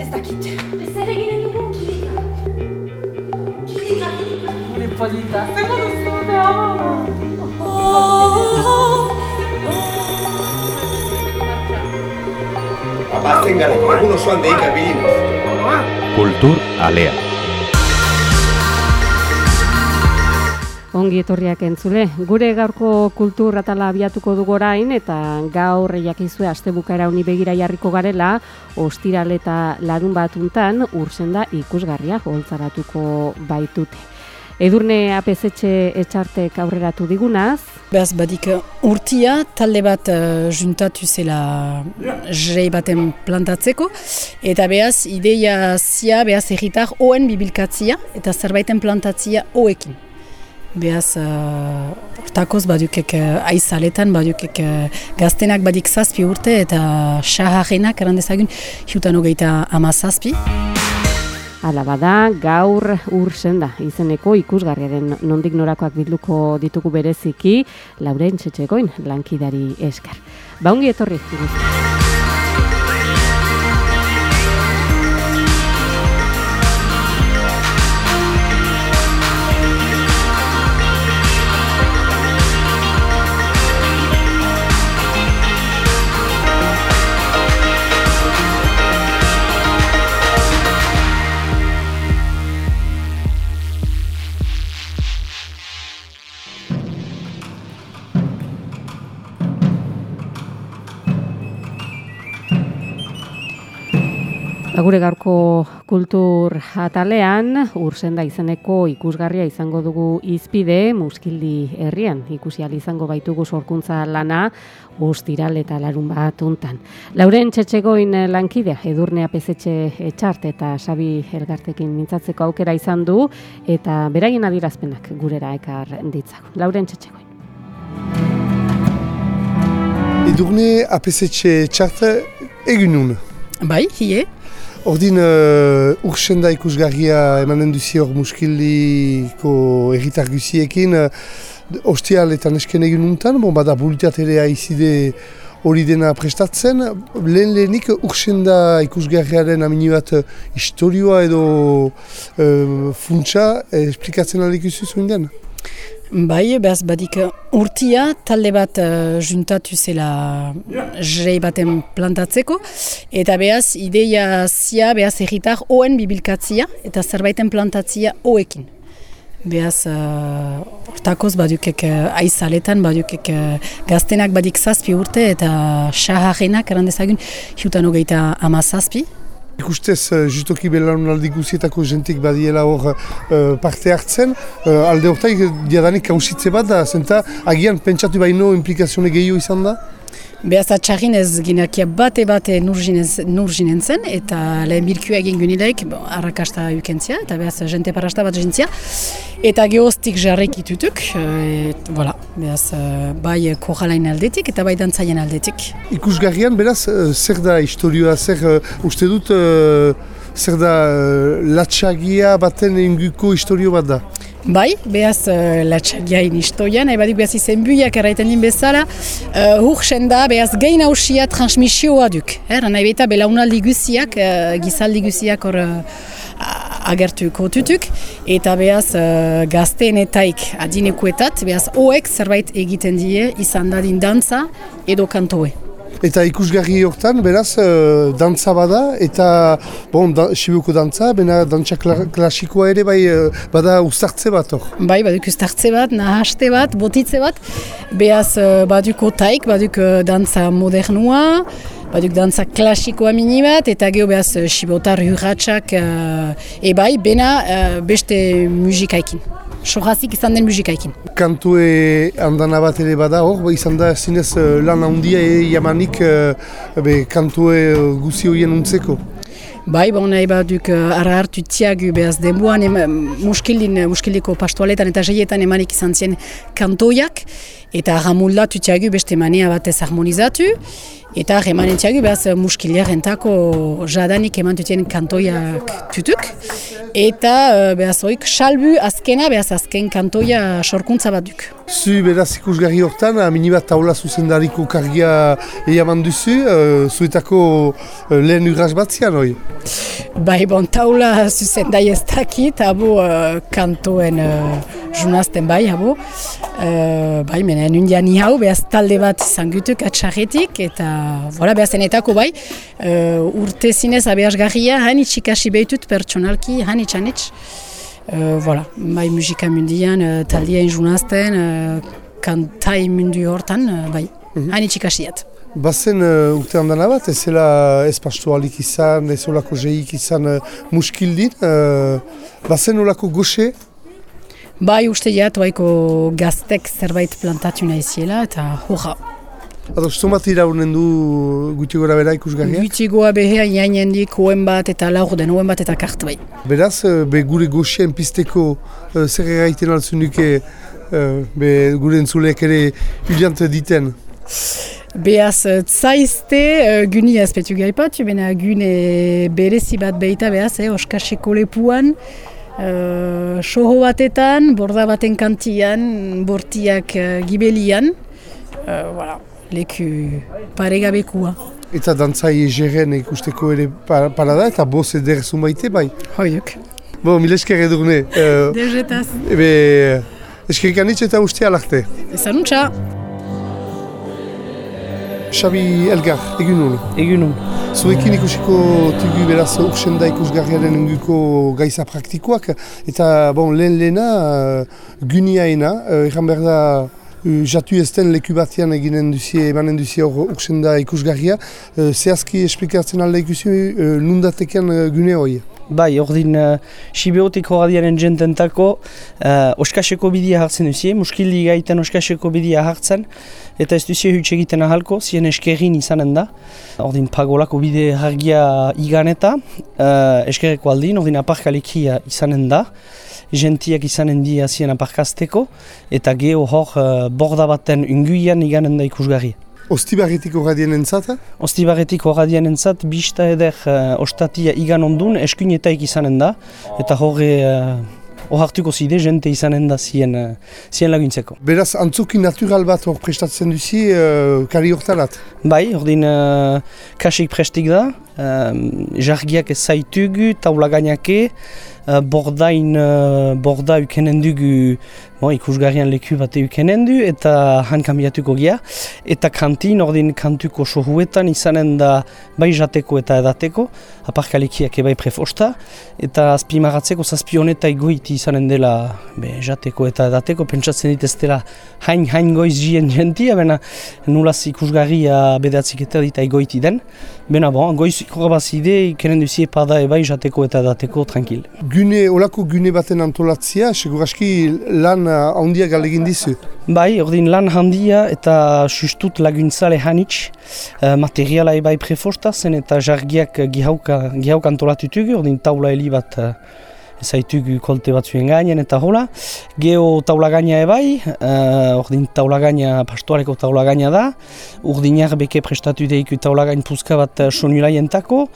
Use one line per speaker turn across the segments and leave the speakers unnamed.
Ez dakit. Ez ere ginen dugu kilika. Kilika, kilika. Gure polita. Zer duzu
Abatzen gara, egun osoan deika bilin.
Kultur Alea.
Ongi etorriak entzule, gure gaurko kultur atala abiatuko dugu orain eta gaur jakizue astebukaera uni begira jarriko garela, ostiral eta larun batuntan ursenda ikusgarria holtzaratuko baitute. Edurne apezetxe etxartek aurreratu digunaz.
Beaz badik urtia talde bat uh, juntatu zela jrei baten plantatzeko eta beaz ideia zia beaz erritar oen bibilkatzia eta zerbaiten plantatzia oekin. Beaz, hortakoz uh, badukek uh, aizaletan, badukek uh, gaztenak badik zazpi urte eta saharrenak erandezagun jutan hogeita ama zazpi.
Ala bada, gaur urzen da, izeneko ikusgarriaren nondik norakoak bilduko ditugu bereziki, Lauren Txetxegoin lankidari esker. Baungi etorri, Gure gaurko kultur atalean, ursenda izeneko ikusgarria izango dugu izpide, muskildi herrian, ikusi izango baitugu sorkuntza lana, ostiral eta larun bat untan. Lauren txetxegoin lankidea, edurnea pezetxe etxart eta sabi elgartekin mintzatzeko aukera izan du, eta beraien adirazpenak gurera ekar ditzago. Lauren txetxegoin.
Edurne apesetxe txart egun
Bai, hie.
Ordin uh, ursenda ikusgarria emanen duzi hor muskiliko erritar guziekin uh, ostial eta egin untan, bon, bada bulitaterea izide hori dena prestatzen. Lehen lehenik ursenda ikusgarriaren amini bat uh, historioa edo uh, funtsa eh, esplikatzen alik zuen den?
Bai, behaz badik urtia talde bat uh, juntatu zela jrei baten plantatzeko eta behaz ideia zia behaz erritar oen bibilkatzia eta zerbaiten plantatzia oekin. Behaz, hortakoz uh, badukek uh, aizaletan, badukek uh, gaztenak badik zazpi urte eta saharrenak erandezagun jutan hogeita ama zazpi.
Ikustez, uh, justoki belaunaldi guzietako jentik badiela hor uh, parte hartzen, uh, alde hortaik diadanik kausitze bat da, zenta agian pentsatu baino implikazioa gehiago izan da?
Beaz atxarrin ez gineakia bate bate nurzinen zen, eta lehen bilkua egin gynileik, bon, arrakasta ukentzia, eta beaz jente parasta bat jentzia, eta geostik jarrek itutuk, e, voilà, beaz bai koralain aldetik eta bai dantzaien aldetik.
Ikusgarrian, beraz, zer da historioa, zer uste dut, zer da latxagia baten inguko historio bat da?
Bai, behaz uh, latxagiain istoian, ebadik behaz izen buiak erraiten din bezala, uh, hursen da behaz gein hausia transmisioa duk. Er, nahi beta belaunaldi guziak, uh, gizaldi guziak hor uh, agertuko tutuk, eta behaz uh, gazteenetaik adinekuetat, behaz hoek zerbait egiten die izan dadin dantza edo kantoe.
Eta ikusgarri hortan, beraz, uh, dantza bada, eta, bon, da, sibuko dantza, bena dantza klasikoa ere, bai, uh, bada ustartze bat hor.
Bai, baduk ustartze bat, nahaste bat, botitze bat, behaz, uh, baduk otaik, baduk uh, dantza modernua, baduk dantza klasikoa mini bat, eta geho behaz, sibotar hurratxak, uh, e bai, bena uh, beste musikaikin sohazik izan den musikaikin.
Kantue andana bat ere bada hor, izan da zinez lan handia e, jamanik be, kantue guzi horien untzeko.
Bai, bon, nahi bat duk uh, ara hartu tiagu behaz denboan muskildin, muskildiko pastoaletan eta jeietan emanik izan zien kantoiak eta ara muldatu tiagu beste manea batez harmonizatu Eta eman entziagu behaz muskiliarentako jadanik eman dutien kantoiak tutuk. Eta uh, behaz hoik salbu azkena behaz azken kantoia sorkuntza bat duk.
Zu beraz ikusgarri hortan, minibat taula zuzendariko kargia eaman duzu, uh, zuetako uh, lehen urras bat zian hoi?
Bai, bon, taula zuzendai ez dakit, abo uh, kantoen junazten bai, abo. Uh, bai, menen undian hau, behaz talde bat izan gutuk atxarretik, eta voilà, behaz enetako bai, uh, urte zinez abeazgarria, hanitz ikasi behitut pertsonalki, hanitz, hanitz. Uh, voilà, bai musika mundian, uh, taldien junazten, uh, kantai mundu hortan, uh, bai, mm -hmm. hanitz ikasiat.
Bazen uh, urte handana bat, ez zela ez pastualik izan, ez olako jeik izan uh, muskildin, uh, bazen olako goxe?
Bai uste jat, baiko gaztek zerbait plantatu nahi ziela, eta horra.
Ados, zomat iraunen du guti gora bera ikusgarria?
Guti goa behea jainen dik hoen bat eta laur den hoen bat eta kart bai.
Beraz, be gure goxien pizteko uh, zer egiten altzun duke uh, be gure entzulek ere hiliant diten?
Beaz, zaizte, uh, guni azpetu gaipat, bena gune berezi bat behita behaz, eh, oskaseko lepuan, uh, soho batetan, borda baten kantian, bortiak uh, gibelian, uh, voilà leku paregabekua.
Eta dantzai egeren ikusteko ere parada eta boz eder zumaite bai?
Hoiuk.
Bo, mil esker edurne.
Uh, Dejetaz.
Ebe, eskerik anitz eta uste alarte.
Ezan untxa.
Xabi Elgar, egun honu.
Egun honu.
Zuekin ikusiko tugu beraz ursen da ikusgarriaren unguko gaiza praktikoak. Eta, bon, lehen lehena, uh, guniaena, uh, egan behar da Uh, jatu ezten leku batean eginen duzie, emanen duzie hor ursen da ikusgarria. Uh, zehazki esplikatzen alda ikusi uh, nundatekean uh, gune hori?
Bai, ordin uh, Sibeotiko radiaren jententako uh, oskaseko bidia hartzen duzie, muskildi gaiten oskaseko bidia hartzen, eta ez duzie hutsa egiten ahalko, zien eskerrin izanen da. Ordin pagolako bide hargia iganeta, uh, eskerreko aldin, ordin aparkalekia izanen da gentiak izanen di hasien aparkazteko, eta geho hor uh, borda baten unguian iganen da ikusgarri.
Ostibarretik horradien entzat?
Ostibarretik horradien entzat, bista eder uh, ostatia igan ondun, eskuinetaik izanen da, eta horre uh, ohartuko zide, jente izanen da zien, uh, zien laguntzeko.
Beraz, antzuki natural bat hor prestatzen duzi, uh, kari hortarat?
Bai, ordin uh, kasik prestik da, uh, jargiak ez zaitugu, taula gainake, bordain, uh, borda ukenen dugu bon, ikusgarrian leku bat ukenen du eta han kambiatuko gia. Eta kantin, ordin kantuko sohuetan izanen da bai jateko eta edateko, aparkalekiak ebai prefosta, eta azpimaratzeko zazpioneta goiti izanen dela be, jateko eta edateko, pentsatzen dit ez dela hain hain goiz jien jentia, bena nulaz ikusgarria bedatzik eta dit goiti den. Bena bon, goiz korabazide ikenen duzie pada ebai jateko eta edateko tranquil.
Gune, olako gune baten antolatzia, seguraski lan handia galegin dizu?
Bai, ordin lan handia eta sustut laguntzale hanitz uh, materiala ebai prefosta zen eta jargiak gihauka, gihauk antolatutugu, ordin taula heli bat uh, ezaitugu kolte batzuen gainen eta hola. Geo taula gaina ebai, uh, ordin taula gaina, pastuareko taula gaina da, urdinak beke prestatu deiku taula gain puzka bat uh, sonulaientako,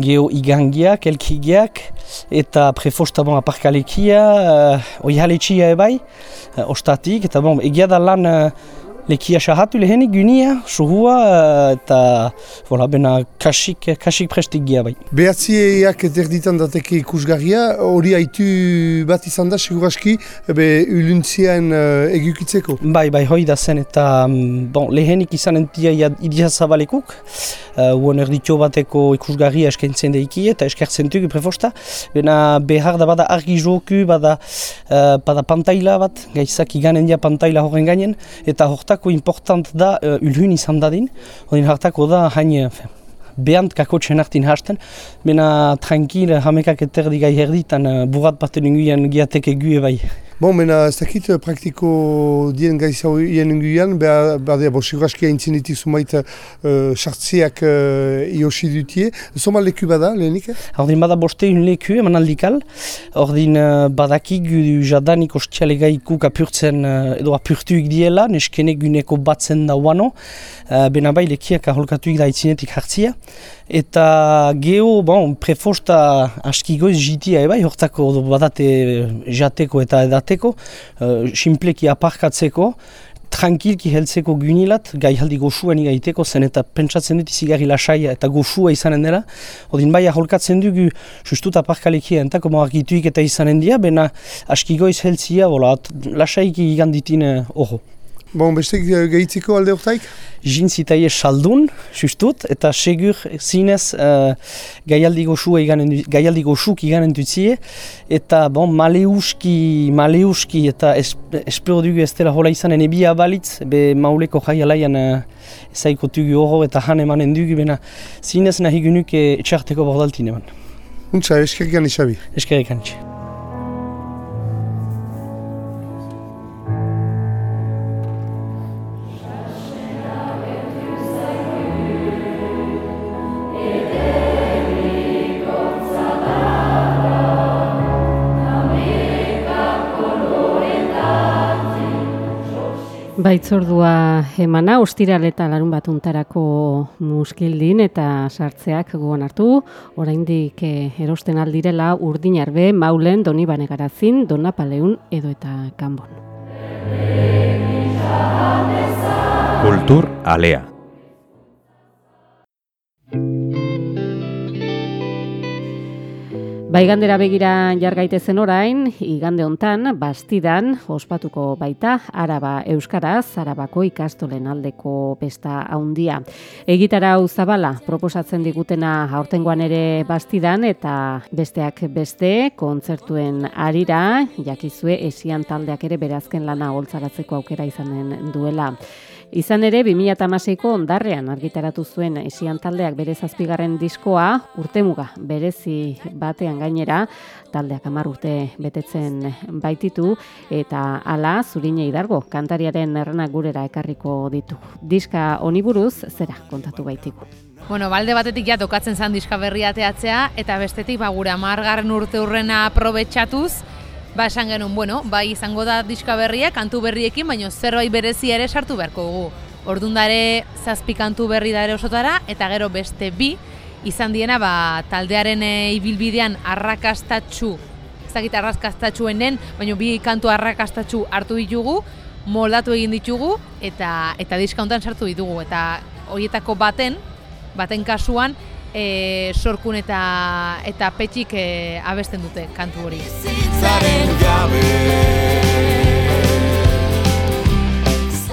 Geo igangiak, elkigiak, eta prefosta bon aparkalekia, uh, oihaletxia ebai, uh, ostatik, eta bon, egia da lan uh, lekia sahatu lehenik gunia, suhua, uh, eta voilà, bena kasik, kasik prestik gia bai.
Behatzieak erditan dateke ikusgarria, hori haitu bat izan da, seguraski, ebe uluntziaen uh, egukitzeko?
Bai, bai, hoi da zen, eta bon, lehenik izan entia idia zabalekuk, uh, uon erditxo bateko ikusgarria eskaintzen daiki eta eskertzen dugu prefosta, bena behar da bada argi joku, bada, uh, bada pantaila bat, gaizak iganen dia pantaila horren gainen, eta hortak hartako important da uh, ulhun izan dadin, odin hartako da hain uh, behant kako txenartin hasten, bena tranquil hamekak eterdi gai herditan uh, burat baten inguian giateke gue bai.
Bon, mena ez dakit eh, praktiko dien gaiza hien inguian, behar, behar, bo, siguraski haintzinetik zumait sartziak uh, uh, iosi dutie. Zoma leku bada, lehenik?
Ordin bada boste un leku, eman aldikal. Ordin uh, badakik jadanik ostialega ikuk apurtzen, uh, edo apurtuik diela, neskenek guneko batzen da uano. Uh, bena bai lekiak aholkatuik da haintzinetik hartzia. Eta geho, bon, prefosta askigoiz jitia ebai, hortako badate jateko eta edateko, uh, simpleki aparkatzeko, tranquilki heltzeko gynilat, gai haldi goxuan igaiteko, zen eta pentsatzen dut izigarri lasaia eta goxua izanen dela. Odin bai aholkatzen dugu, justut aparkalekia entako argituik eta izanen dira, bena askigoiz heltzia, bola, lasaiki iganditine oho.
Bon, beste gehitziko alde hortaik?
Jintzitaie saldun, justut, eta segur zinez uh, gaialdi goxuk iganen dutzie, eta bon, maleuski, maleuski eta espero dugu ez dela hola izanen ebia balitz, be mauleko jai alaian uh, ezaiko dugu horro eta han emanen dugu, bena zinez nahi gunuk etxarteko bordaltin eman.
Untza, eskerrik gani xabi.
Eskerrik
Baitzordua emana, ostiral eta larun batuntarako muskildin eta sartzeak guan hartu, oraindik eh, erosten aldirela urdin arbe, maulen, doni banegarazin, dona edo eta kanbon.
Kultur alea.
Baigandera begira jargaitezen orain, igande hontan bastidan ospatuko baita Araba Euskaraz, Arabako ikastolen aldeko besta handia. Egitara hau zabala proposatzen digutena aurtengoan ere bastidan eta besteak beste kontzertuen arira, jakizue esian taldeak ere berazken lana holtzaratzeko aukera izanen duela. Izan ere, 2008ko ondarrean argitaratu zuen esian taldeak bere zazpigarren diskoa, urtemuga berezi batean gainera, taldeak amar urte betetzen baititu, eta ala zurine idargo, kantariaren errenak gurera ekarriko ditu. Diska oniburuz, zera kontatu baitiku.
Bueno, balde batetik ja tokatzen zan diska berria teatzea, eta bestetik ba, gure amargarren urte hurrena aprobetsatuz, Ba, esan genuen, bueno, bai izango da diska berria, kantu berriekin, baina zerbait berezi ere sartu beharko dugu. Ordundare zazpi kantu berri da ere osotara, eta gero beste bi, izan diena, ba, taldearen e, ibilbidean arrakastatxu, ez dakit arrakastatxuen den, baina bi kantu arrakastatxu hartu ditugu, moldatu egin ditugu, eta eta diska sartu ditugu, eta horietako baten, baten kasuan, e, sorkun eta eta petxik e, abesten dute kantu hori.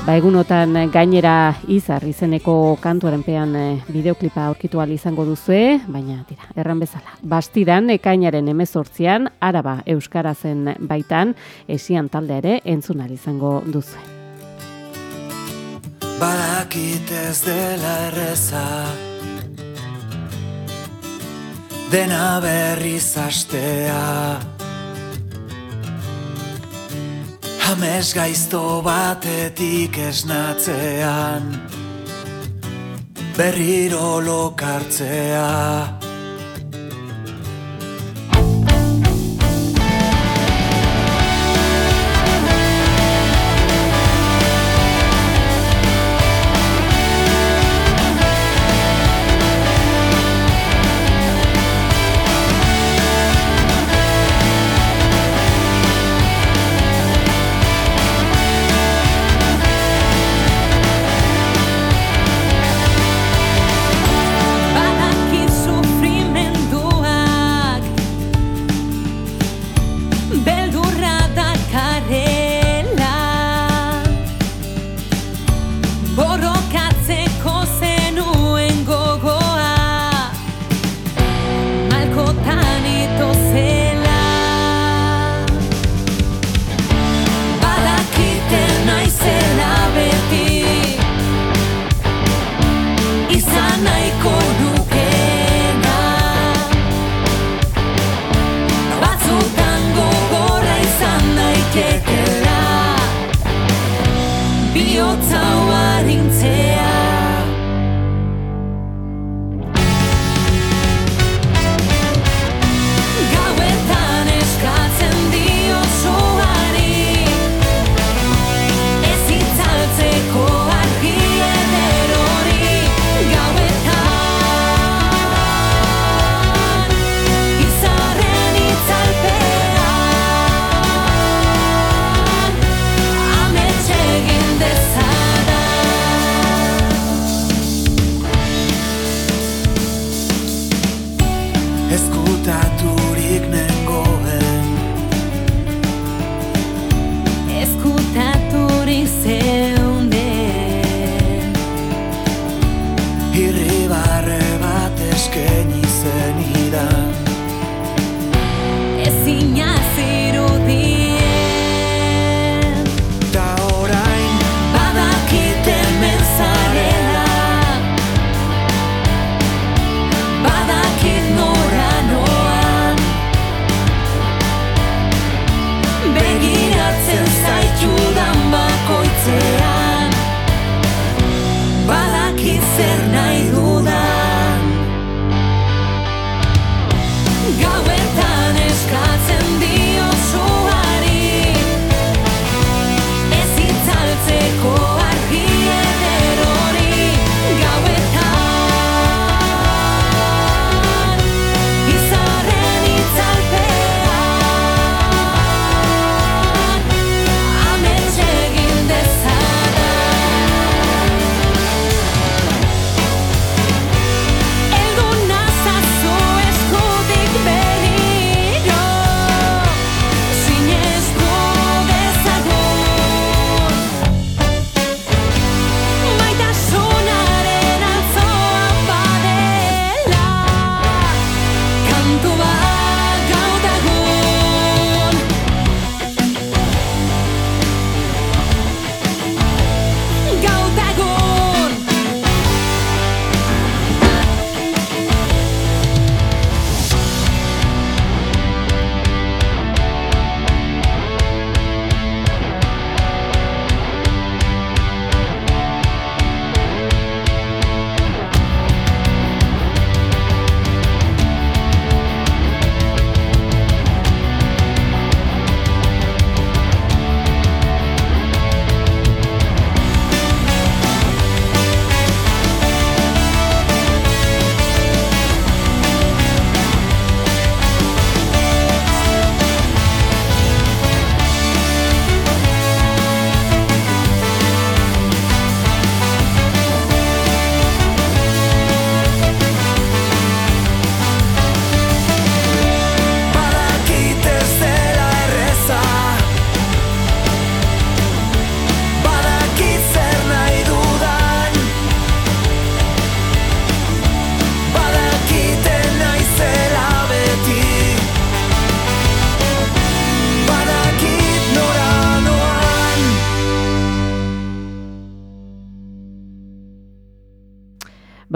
Ba, egunotan gainera izar izeneko kantuaren pean e, bideoklipa aurkitu izango duzue, baina dira, erran bezala. Bastidan, ekainaren emezortzian, araba euskarazen baitan, esian talde ere entzun izango duzue.
Badakit ez dela erreza dena berriz astea. Hames gaizto batetik esnatzean Berriro lokartzea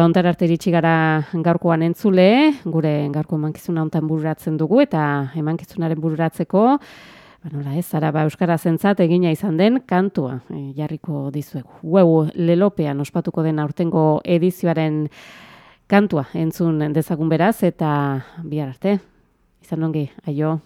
Ba, ontar arte iritsi gara gaurkoan entzule, gure gaurko emankizuna hontan bururatzen dugu, eta emankizunaren bururatzeko, ba, nola ez, zara ba, Euskara zentzat egina izan den kantua e, jarriko dizuegu. Ueu, lelopean ospatuko den aurtengo edizioaren kantua entzun dezagun beraz, eta bihar arte, izan ongi, aio.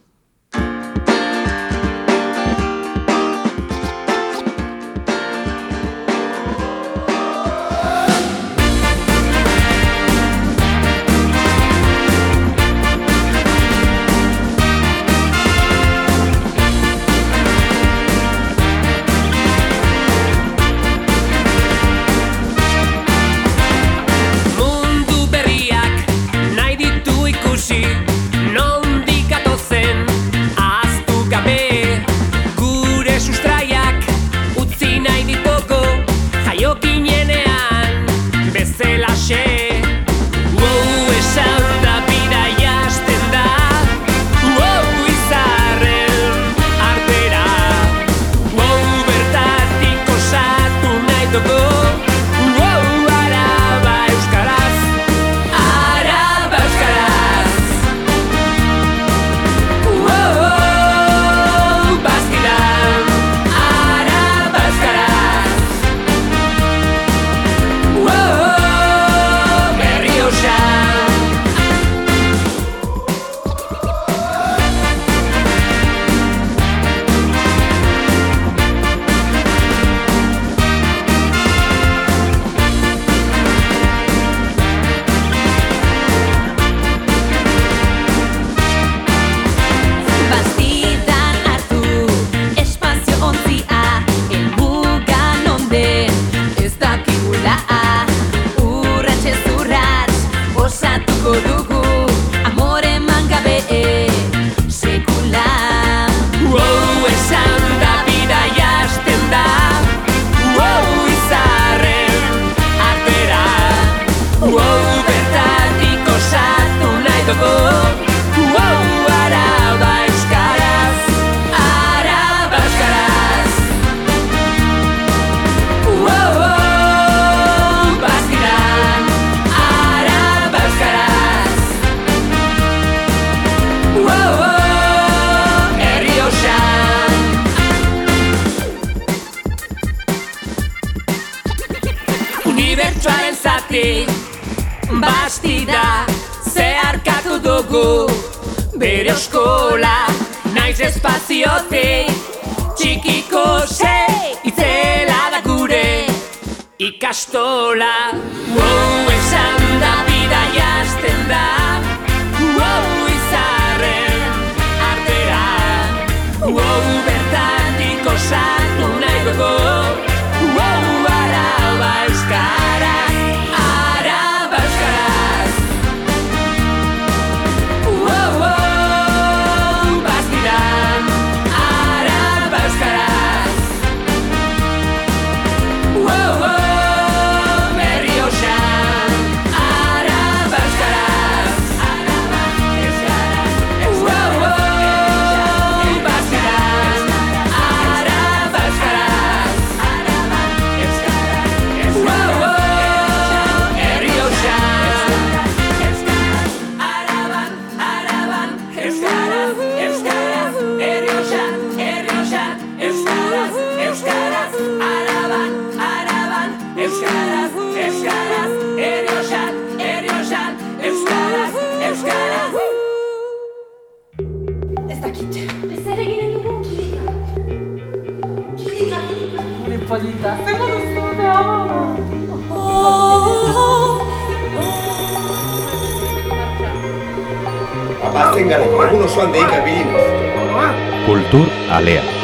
dugu bere oskola naiz espaziote txikiko se itzela da gure ikastola. Wow, esan da bidaia azten da wow, izarren artera. Wow, bertatiko sartu nahi dugu.
bazen gara, egun osoan deika bilin.
Kultur alea.